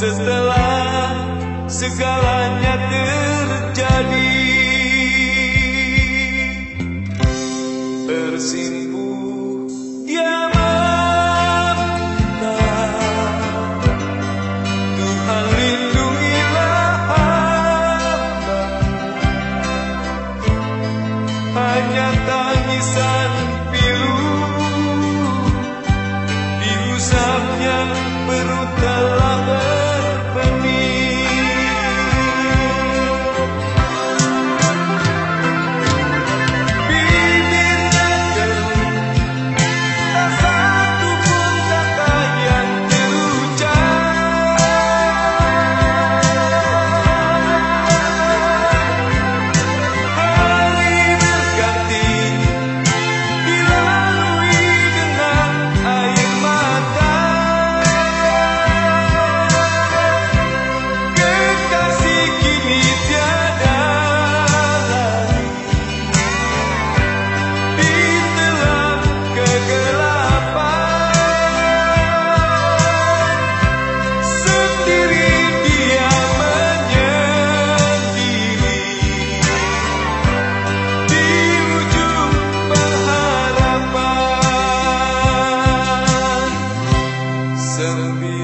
setelah segalanya terjadi lindungilah hamba hanya tangisan perut telah en mi